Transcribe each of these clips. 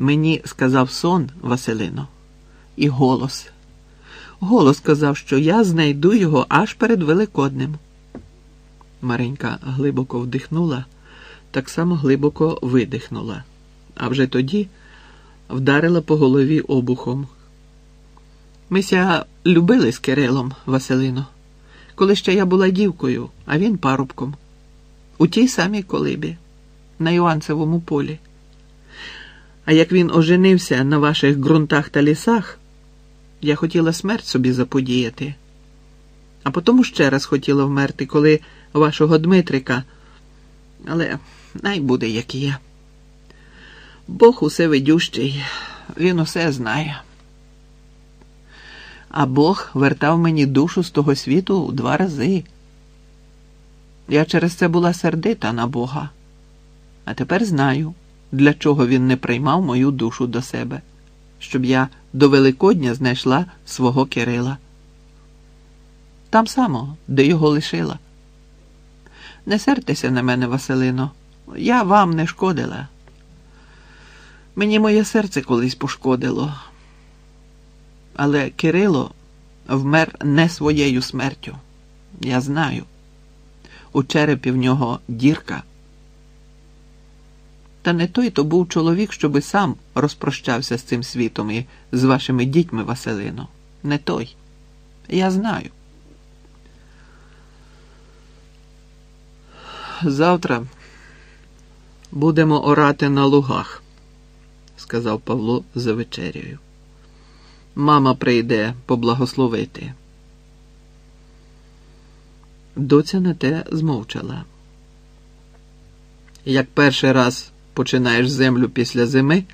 Мені сказав сон, Василино, і голос. Голос сказав, що я знайду його аж перед Великоднем. Маренька глибоко вдихнула, так само глибоко видихнула, а вже тоді вдарила по голові обухом. Мися любили з Кирилом, Василино, коли ще я була дівкою, а він парубком. У тій самій колибі, на Іванцевому полі. А як він оженився на ваших ґрунтах та лісах, я хотіла смерть собі заподіяти, а потім ще раз хотіла вмерти, коли вашого Дмитрика, але най буде, як є. Бог усе видющий, він усе знає. А Бог вертав мені душу з того світу два рази. Я через це була сердита на Бога, а тепер знаю, для чого він не приймав мою душу до себе, щоб я до Великодня знайшла свого Кирила. Там само, де його лишила. Не сертеся на мене, Василино, я вам не шкодила. Мені моє серце колись пошкодило. Але Кирило вмер не своєю смертю. Я знаю. У черепі в нього дірка. Та не той то був чоловік, щоби сам розпрощався з цим світом і з вашими дітьми, Василино. Не той. Я знаю. Завтра будемо орати на лугах, сказав Павло за вечерею. Мама прийде поблагословити. Доця на те змовчала. Як перший раз починаєш землю після зими,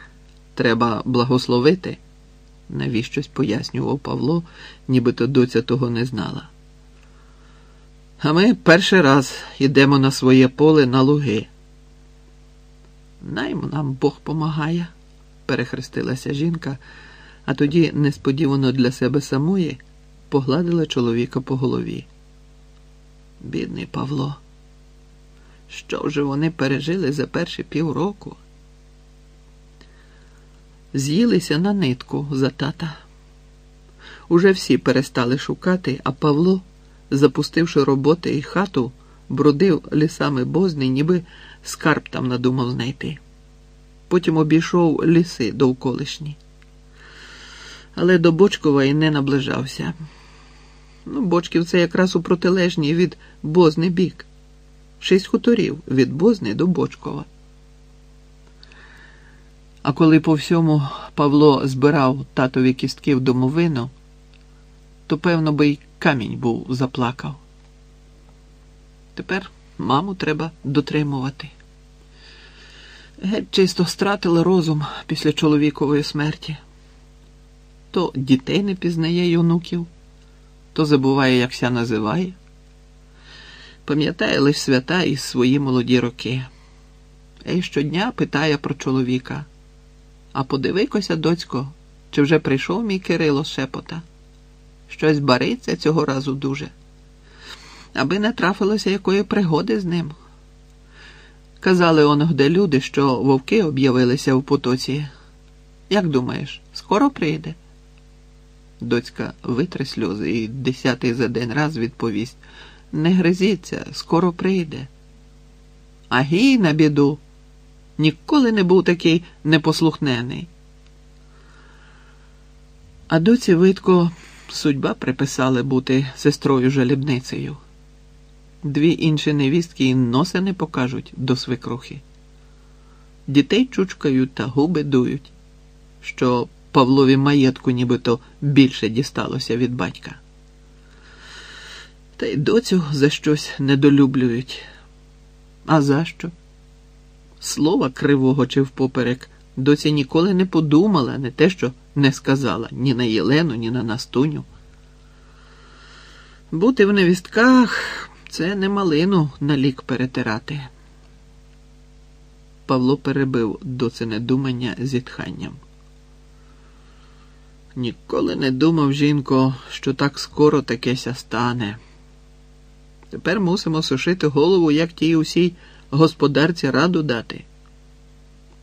треба благословити, навіщось пояснював Павло, нібито доця того не знала. А ми перший раз йдемо на своє поле на луги. Наймо нам Бог помагає, перехрестилася жінка, а тоді, несподівано для себе самої, погладила чоловіка по голові. Бідний Павло, що вже вони пережили за перші півроку? З'їлися на нитку за тата. Уже всі перестали шукати, а Павло запустивши роботи і хату, бродив лісами бозни, ніби скарб там надумав знайти. Потім обійшов ліси довколишні. Але до Бочкова і не наближався. Ну, Бочків це якраз у протилежній від Бозни бік. Шість хуторів від Бозни до Бочкова. А коли по всьому Павло збирав татові кістки в домовину, то, певно, би й камінь був заплакав. Тепер маму треба дотримувати. Геть чисто стратила розум після чоловікової смерті. То дітей не пізнає й онуків, то забуває, як ся називає. Пам'ятає лише свята і свої молоді роки. І щодня питає про чоловіка. А подивикося, доцько, чи вже прийшов мій Кирило шепота? Щось бариться цього разу дуже, аби не трафилося якої пригоди з ним. Казали оногде люди, що вовки об'явилися в потоці. Як думаєш, скоро прийде? Доцька витре сльози і десятий за день раз відповість не гризіться, скоро прийде. А гій на біду ніколи не був такий непослухнений. А доці видко судьба приписала бути сестрою жалібницею. Дві інші невістки і носа не покажуть до свекрухи. Дітей чучкають та губи дують, що Павлові маєтку нібито більше дісталося від батька. Та й доцю за щось недолюблюють. А за що? Слова кривого чи впоперек доця ніколи не подумала, не те, що не сказала ні на Єлену, ні на Настуню. Бути в невістках це не малину на лік перетирати. Павло перебив доцине думання зітханням. Ніколи не думав, жінко, що так скоро такеся стане. Тепер мусимо сушити голову, як тій усій господарці раду дати.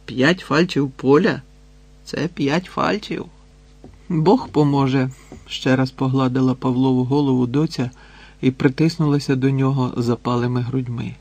П'ять фальчів поля Це п'ять фальчів. Бог поможе, ще раз погладила Павлову голову доця і притиснулася до нього запалими грудьми.